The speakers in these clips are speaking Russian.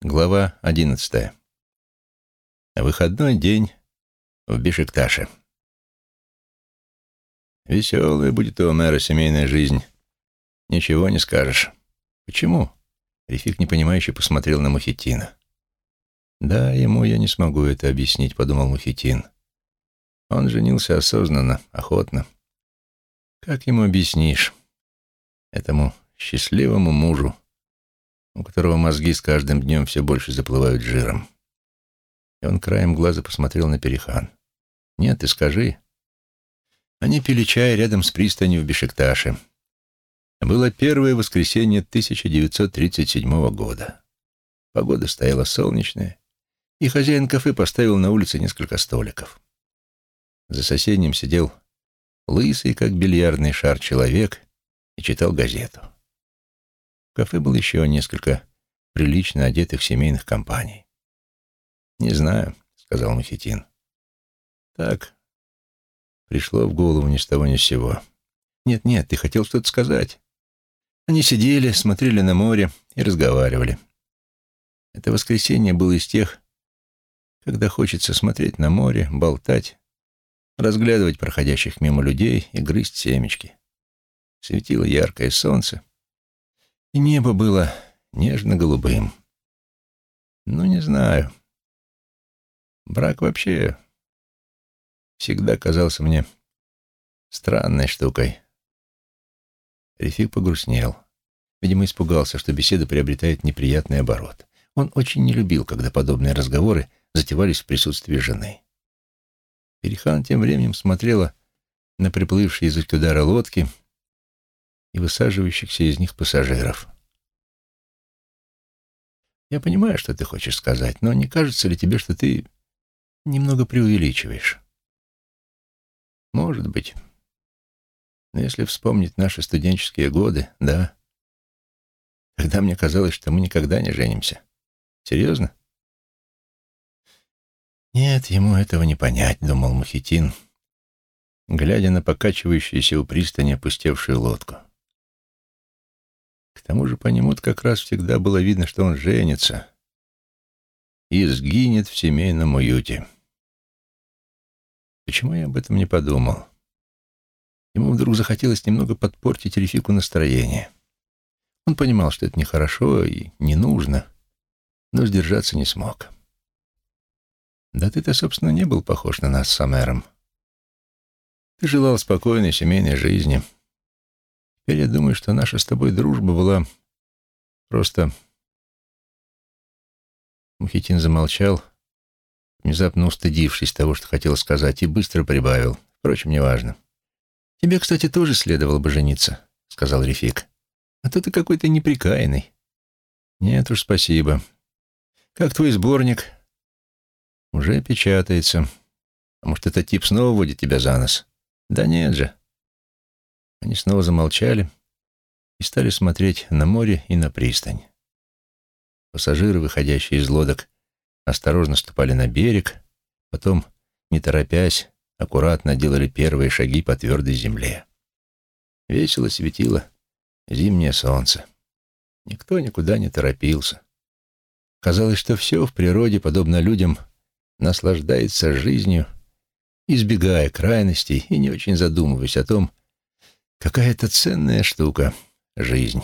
Глава одиннадцатая. Выходной день в Бешикташе. Веселая будет у мэра семейная жизнь. Ничего не скажешь. Почему? Рефик непонимающе посмотрел на Мухитина. Да, ему я не смогу это объяснить, подумал Мухитин. Он женился осознанно, охотно. Как ему объяснишь? Этому счастливому мужу, у которого мозги с каждым днем все больше заплывают жиром. И он краем глаза посмотрел на Перехан. «Нет, ты скажи». Они пили чай рядом с пристанью в Бешикташе. Было первое воскресенье 1937 года. Погода стояла солнечная, и хозяин кафе поставил на улице несколько столиков. За соседним сидел лысый, как бильярдный шар, человек и читал газету кафе было еще несколько прилично одетых семейных компаний. «Не знаю», — сказал Махитин. «Так, пришло в голову ни с того ни с сего. Нет-нет, ты хотел что-то сказать». Они сидели, смотрели на море и разговаривали. Это воскресенье было из тех, когда хочется смотреть на море, болтать, разглядывать проходящих мимо людей и грызть семечки. Светило яркое солнце, и небо было нежно-голубым. Ну, не знаю. Брак вообще всегда казался мне странной штукой. Рефик погрустнел. Видимо, испугался, что беседа приобретает неприятный оборот. Он очень не любил, когда подобные разговоры затевались в присутствии жены. Перехан тем временем смотрела на приплывшие из Икудара лодки и высаживающихся из них пассажиров. Я понимаю, что ты хочешь сказать, но не кажется ли тебе, что ты немного преувеличиваешь? Может быть. Но если вспомнить наши студенческие годы, да. Тогда мне казалось, что мы никогда не женимся. Серьезно? Нет, ему этого не понять, думал Мухитин, глядя на покачивающуюся у пристани опустевшую лодку. Тому же по нему как раз всегда было видно, что он женится и сгинет в семейном уюте. Почему я об этом не подумал? Ему вдруг захотелось немного подпортить Рефику настроение. Он понимал, что это нехорошо и не нужно, но сдержаться не смог. Да ты-то, собственно, не был похож на нас с Самером. Ты желал спокойной семейной жизни — Теперь я думаю, что наша с тобой дружба была просто...» Мухитин замолчал, внезапно устыдившись того, что хотел сказать, и быстро прибавил. Впрочем, неважно. «Тебе, кстати, тоже следовало бы жениться», — сказал Рефик. «А то ты какой-то неприкаянный». «Нет уж, спасибо. Как твой сборник?» «Уже печатается. А может, этот тип снова водит тебя за нос?» «Да нет же. Они снова замолчали и стали смотреть на море и на пристань. Пассажиры, выходящие из лодок, осторожно ступали на берег, потом, не торопясь, аккуратно делали первые шаги по твердой земле. Весело светило зимнее солнце. Никто никуда не торопился. Казалось, что все в природе, подобно людям, наслаждается жизнью, избегая крайностей и не очень задумываясь о том, Какая-то ценная штука — жизнь.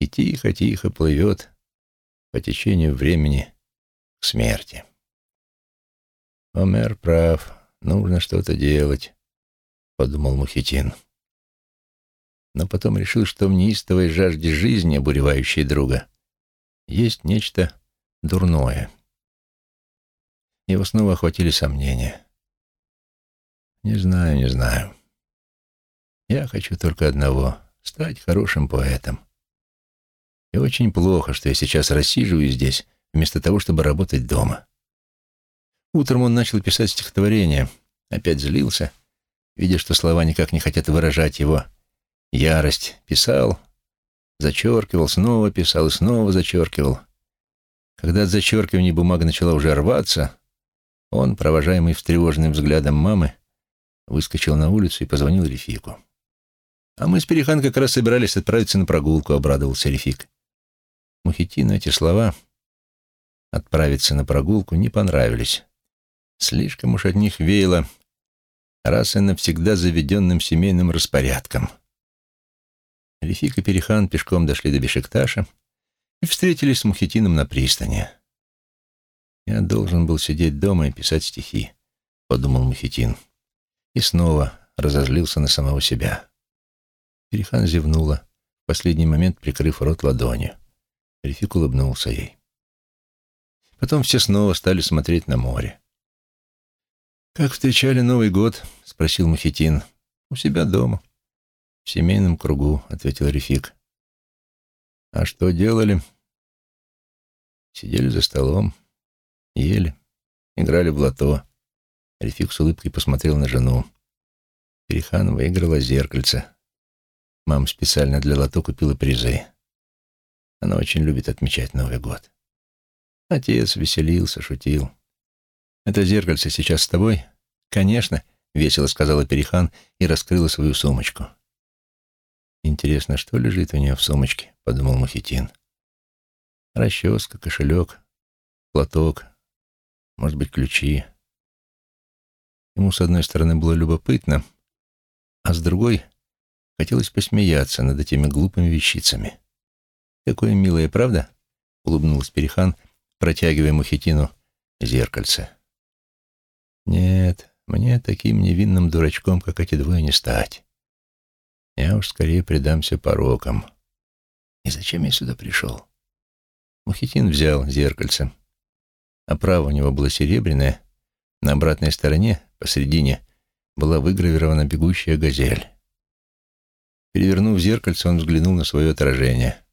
И тихо-тихо плывет по течению времени к смерти. Омер прав, нужно что-то делать, — подумал Мухитин. Но потом решил, что в неистовой жажде жизни, обуревающей друга, есть нечто дурное. Его снова охватили сомнения. Не знаю, не знаю. Я хочу только одного — стать хорошим поэтом. И очень плохо, что я сейчас рассиживаю здесь, вместо того, чтобы работать дома. Утром он начал писать стихотворение, опять злился, видя, что слова никак не хотят выражать его ярость. Писал, зачеркивал, снова писал и снова зачеркивал. Когда от зачеркивания бумага начала уже рваться, он, провожаемый встревоженным взглядом мамы, выскочил на улицу и позвонил Рефику. «А мы с Перехан как раз собирались отправиться на прогулку», — обрадовался Рефик. Мухитину эти слова отправиться на прогулку, не понравились. Слишком уж от них веяло раз и навсегда заведенным семейным распорядком. Рефик и Перехан пешком дошли до Бешикташа и встретились с Мухитином на пристани. «Я должен был сидеть дома и писать стихи», — подумал Мухитин. И снова разозлился на самого себя. Перехан зевнула, в последний момент прикрыв рот ладонью. Рефик улыбнулся ей. Потом все снова стали смотреть на море. «Как встречали Новый год?» — спросил Мухитин. «У себя дома». «В семейном кругу», — ответил Рефик. «А что делали?» «Сидели за столом, ели, играли в лото». Рефик с улыбкой посмотрел на жену. Перехан выиграла зеркальце. Мама специально для лото купила призы. Она очень любит отмечать Новый год. Отец веселился, шутил. «Это зеркальце сейчас с тобой?» «Конечно», — весело сказала Перехан и раскрыла свою сумочку. «Интересно, что лежит у нее в сумочке?» — подумал Мухитин. «Расческа, кошелек, платок, может быть, ключи». Ему, с одной стороны, было любопытно, а с другой — хотелось посмеяться над этими глупыми вещицами. «Какое милое, правда?» — улыбнулась Перехан, протягивая Мухитину зеркальце. Нет, мне таким невинным дурачком, как эти двое, не стать. Я уж скорее предамся порокам. И зачем я сюда пришел? Мухитин взял зеркальце. Оправа у него было серебряное. На обратной стороне, посредине, была выгравирована бегущая газель. Перевернув зеркальце, он взглянул на свое отражение.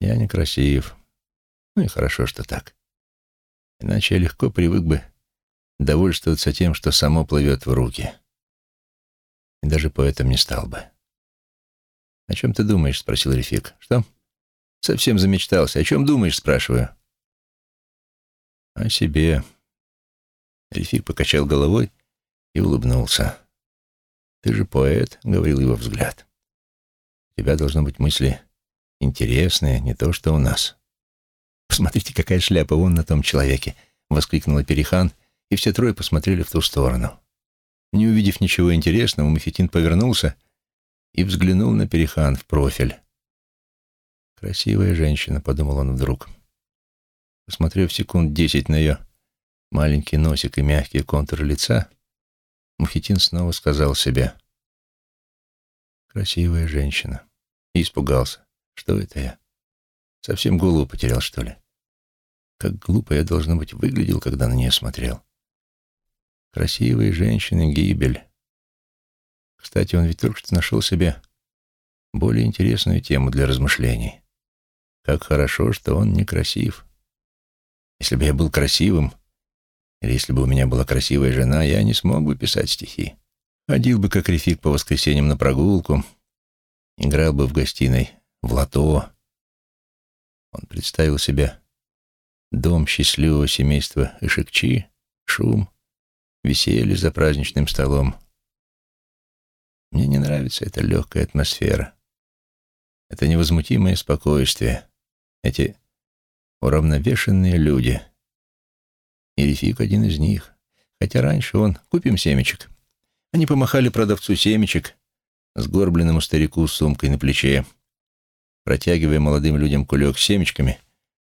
Я некрасив. Ну и хорошо, что так. Иначе я легко привык бы довольствоваться тем, что само плывет в руки. И даже поэтом не стал бы. «О чем ты думаешь?» — спросил Рефик. «Что?» «Совсем замечтался. О чем думаешь?» — спрашиваю. «О себе». Рефик покачал головой и улыбнулся. «Ты же поэт», — говорил его взгляд. «У тебя должны быть мысли интересные, не то что у нас». «Посмотрите, какая шляпа вон на том человеке!» — воскликнула Перехан и все трое посмотрели в ту сторону. Не увидев ничего интересного, Мухитин повернулся и взглянул на Перехан в профиль. «Красивая женщина», — подумал он вдруг. Посмотрев секунд десять на ее маленький носик и мягкие контуры лица, Мухитин снова сказал себе «Красивая женщина». И испугался. Что это я? Совсем голову потерял, что ли? Как глупо я, должно быть, выглядел, когда на нее смотрел. Красивые женщины — гибель. Кстати, он ведь только что нашел себе более интересную тему для размышлений. Как хорошо, что он некрасив. Если бы я был красивым, если бы у меня была красивая жена, я не смог бы писать стихи. Ходил бы, как рефик, по воскресеньям на прогулку, играл бы в гостиной в лото. Он представил себе дом счастливого семейства Ишекчи, шум, веселье за праздничным столом. Мне не нравится эта легкая атмосфера. Это невозмутимое спокойствие. Эти уравновешенные люди. И Рефик один из них. Хотя раньше он «купим семечек». Они помахали продавцу семечек, сгорбленному старику с сумкой на плече. Протягивая молодым людям кулек с семечками,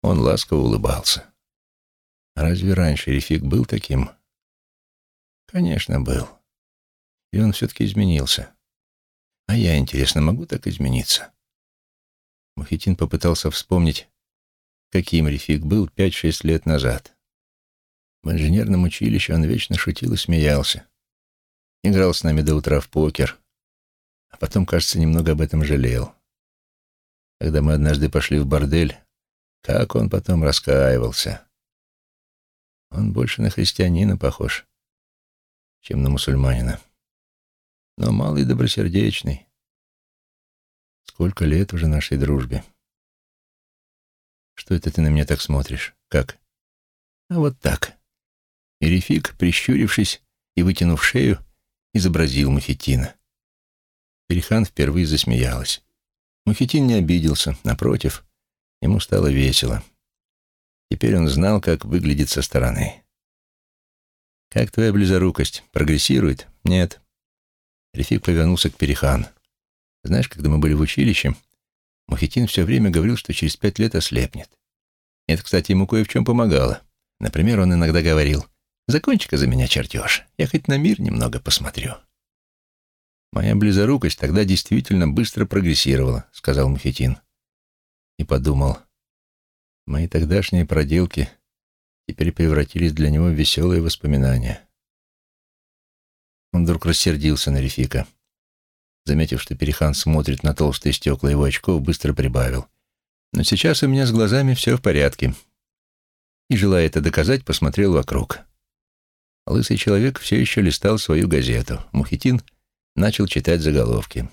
он ласково улыбался. Разве раньше Рефик был таким? Конечно, был. И он все-таки изменился. А я, интересно, могу так измениться? Мухитин попытался вспомнить, каким Рефик был пять-шесть лет назад. В инженерном училище он вечно шутил и смеялся. Играл с нами до утра в покер. А потом, кажется, немного об этом жалел. Когда мы однажды пошли в бордель, как он потом раскаивался. Он больше на христианина похож чем на мусульманина. Но малый добросердечный. Сколько лет уже нашей дружбе. Что это ты на меня так смотришь? Как? А вот так. И Рефик, прищурившись и вытянув шею, изобразил Мухитина. Перехан впервые засмеялась. Мухитин не обиделся, напротив, ему стало весело. Теперь он знал, как выглядит со стороны. «Как твоя близорукость? Прогрессирует?» «Нет». Рефик повернулся к Перехан. «Знаешь, когда мы были в училище, Мухитин все время говорил, что через пять лет ослепнет. Это, кстати, ему кое в чем помогало. Например, он иногда говорил, «Закончи-ка за меня чертеж, я хоть на мир немного посмотрю». «Моя близорукость тогда действительно быстро прогрессировала», — сказал Мухитин. И подумал, мои тогдашние проделки теперь превратились для него в веселые воспоминания. Он вдруг рассердился на Рефика. Заметив, что Перехан смотрит на толстые стекла его очков, быстро прибавил. «Но сейчас у меня с глазами все в порядке». И, желая это доказать, посмотрел вокруг. Лысый человек все еще листал свою газету. Мухитин начал читать заголовки.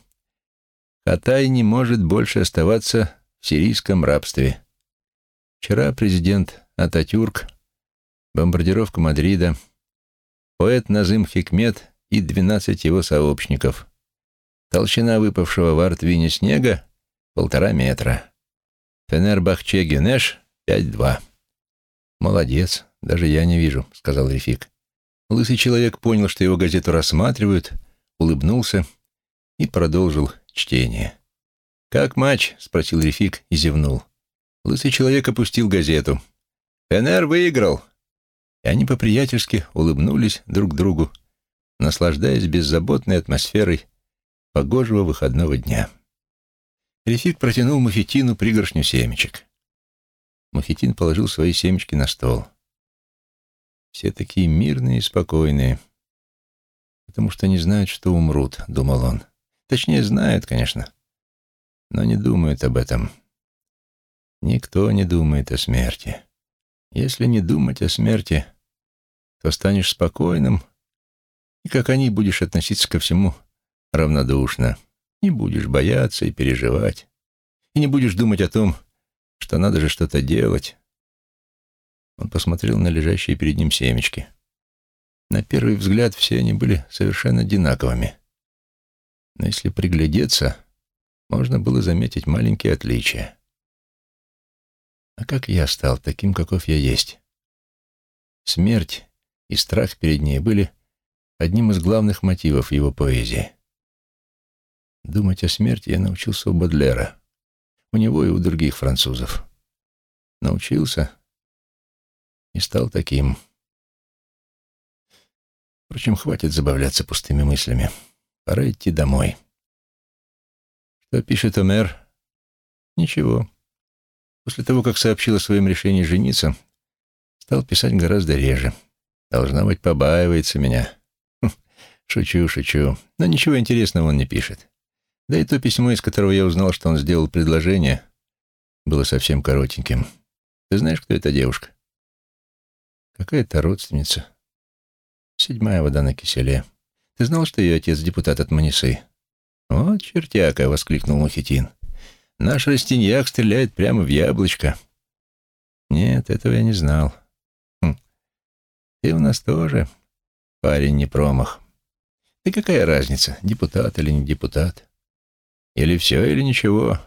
«Хатай не может больше оставаться в сирийском рабстве. Вчера президент Ататюрк, бомбардировка Мадрида, поэт Назым Хикмет и 12 его сообщников. Толщина выпавшего в Артвине снега — полтора метра. Фенербахче Гюнеш — пять-два. «Молодец, даже я не вижу», — сказал Рефик. Лысый человек понял, что его газету рассматривают, улыбнулся и продолжил чтение. «Как матч?» — спросил Рефик и зевнул. Лысый человек опустил газету. «Фенер выиграл!» И они по-приятельски улыбнулись друг другу, наслаждаясь беззаботной атмосферой погожего выходного дня. Рефик протянул Мухитину пригоршню семечек. Мухитин положил свои семечки на стол. «Все такие мирные и спокойные, потому что не знают, что умрут», — думал он. «Точнее, знают, конечно, но не думают об этом. Никто не думает о смерти. Если не думать о смерти, то станешь спокойным, и как они будешь относиться ко всему равнодушно. Не будешь бояться и переживать. И не будешь думать о том, что надо же что-то делать. Он посмотрел на лежащие перед ним семечки. На первый взгляд все они были совершенно одинаковыми. Но если приглядеться, можно было заметить маленькие отличия. А как я стал таким, каков я есть? Смерть и страх перед ней были одним из главных мотивов его поэзии. Думать о смерти я научился у Бодлера. У него и у других французов. Научился и стал таким. Впрочем, хватит забавляться пустыми мыслями. Пора идти домой. Что пишет Омер? Ничего. После того, как сообщил о своем решении жениться, стал писать гораздо реже. Должна быть, побаивается меня. Хм, шучу, шучу. Но ничего интересного он не пишет. Да и то письмо, из которого я узнал, что он сделал предложение, было совсем коротеньким. Ты знаешь, кто эта девушка? Какая-то родственница. Седьмая вода на киселе. Ты знал, что ее отец депутат от Манисы? «О, чертяка!» — воскликнул Мухитин. «Наш Растиньяк стреляет прямо в яблочко». «Нет, этого я не знал». Хм. «Ты у нас тоже парень не промах. Да какая разница, депутат или не депутат?» Или все, или ничего.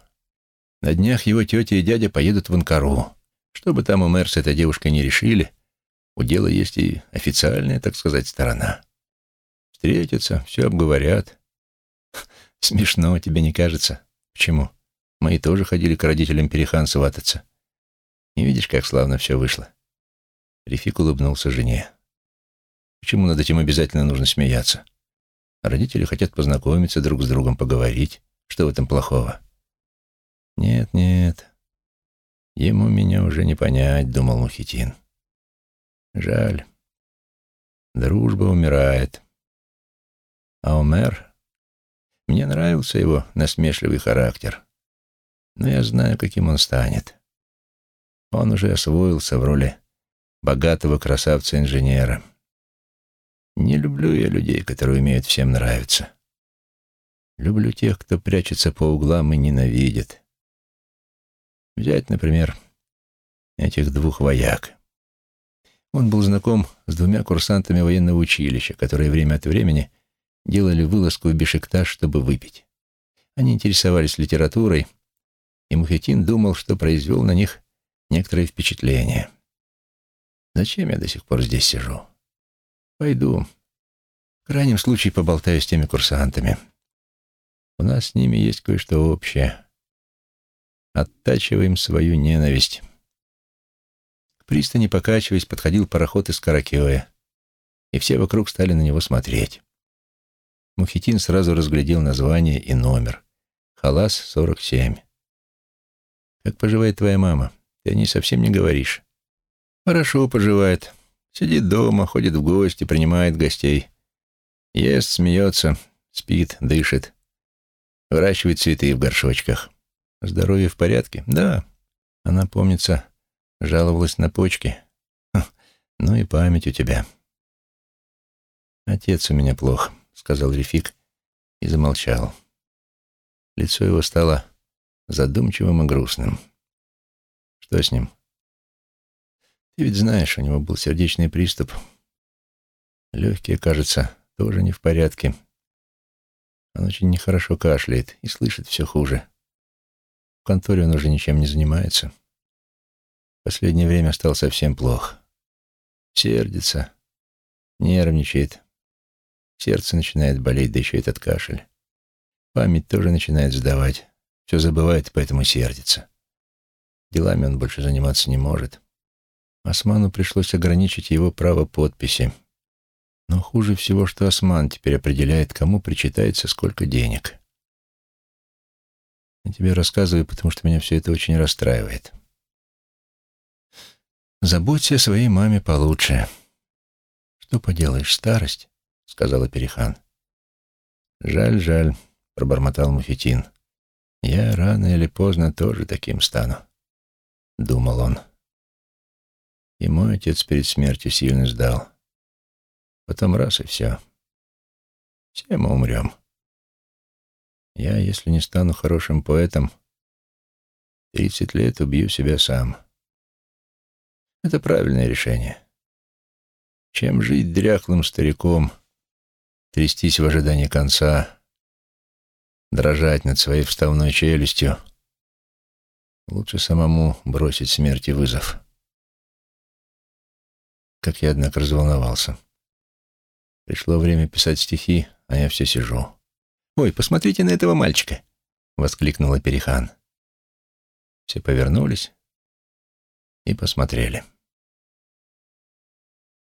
На днях его тетя и дядя поедут в Анкару. Что бы там у мэр с этой девушкой не решили, у дела есть и официальная, так сказать, сторона. Встретятся, все обговорят. Смешно, тебе не кажется? Почему? Мы и тоже ходили к родителям Перехан свататься. Не видишь, как славно все вышло? Рефик улыбнулся жене. Почему над этим обязательно нужно смеяться? Родители хотят познакомиться друг с другом, поговорить. Что в этом плохого? Нет, нет. Ему меня уже не понять, думал Мухитин. Жаль. Дружба умирает. А Омер? Мне нравился его насмешливый характер. Но я знаю, каким он станет. Он уже освоился в роли богатого красавца-инженера. Не люблю я людей, которые умеют всем нравиться. Люблю тех, кто прячется по углам и ненавидит. Взять, например, этих двух вояк. Он был знаком с двумя курсантами военного училища, которые время от времени делали вылазку в Бешикташ, чтобы выпить. Они интересовались литературой, и Мухитин думал, что произвел на них некоторое впечатление. Зачем я до сих пор здесь сижу? Пойду. В крайнем случае поболтаю с теми курсантами. У нас с ними есть кое-что общее. Оттачиваем свою ненависть. К пристани, покачиваясь, подходил пароход из Каракеоя, и все вокруг стали на него смотреть. Мухитин сразу разглядел название и номер. «Халас, 47». «Как поживает твоя мама? Ты о ней совсем не говоришь». «Хорошо поживает. Сидит дома, ходит в гости, принимает гостей. Ест, смеется, спит, дышит. Выращивает цветы в горшочках. Здоровье в порядке? Да. Она, помнится, жаловалась на почки. Ну и память у тебя. Отец у меня плох, сказал Рефик и замолчал. Лицо его стало задумчивым и грустным. Что с ним? Ты ведь знаешь, у него был сердечный приступ. Легкие, кажется, тоже не в порядке. Он очень нехорошо кашляет и слышит все хуже. В конторе он уже ничем не занимается. Последнее время стал совсем плохо. Сердится, нервничает. Сердце начинает болеть, да еще этот кашель. Память тоже начинает сдавать. Все забывает, поэтому сердится. Делами он больше заниматься не может. Осману пришлось ограничить его право подписи. Но хуже всего, что Осман теперь определяет, кому причитается сколько денег. Я тебе рассказываю, потому что меня все это очень расстраивает. Заботься о своей маме получше. Что поделаешь, старость, — сказала Перехан. Жаль, жаль, — пробормотал Муфетин. Я рано или поздно тоже таким стану, — думал он. И мой отец перед смертью сильно сдал. Потом раз и все. Все мы умрем. Я, если не стану хорошим поэтом, тридцать лет убью себя сам. Это правильное решение. Чем жить дряхлым стариком, трястись в ожидании конца, дрожать над своей вставной челюстью, лучше самому бросить смерти вызов. Как я, однако, разволновался. Пришло время писать стихи, а я все сижу. «Ой, посмотрите на этого мальчика!» — воскликнула Перехан. Все повернулись и посмотрели.